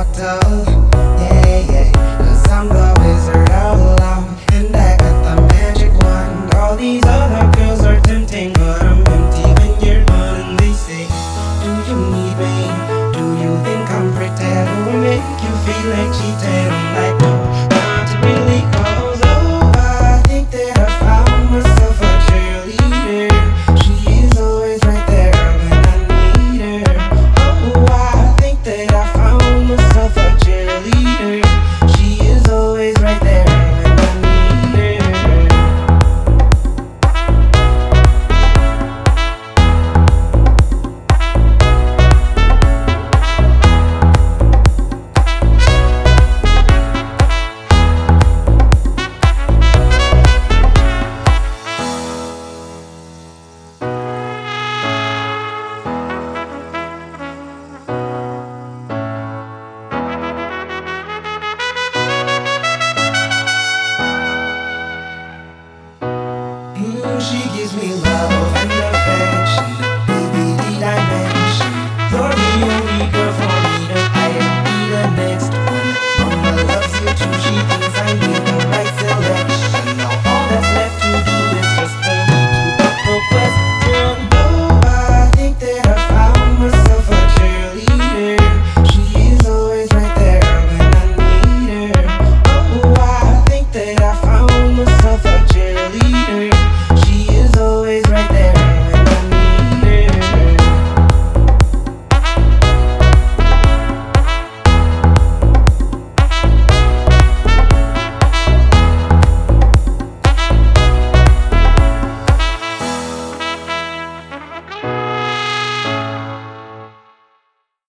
Cause I'm the wizard of love. And I got the magic wand. All these other girls are tempting, but I'm empty when you're gone. And they say, Do you need me? Do you think I'm pretty? Do I make you feel like cheating? Like, she gives me love.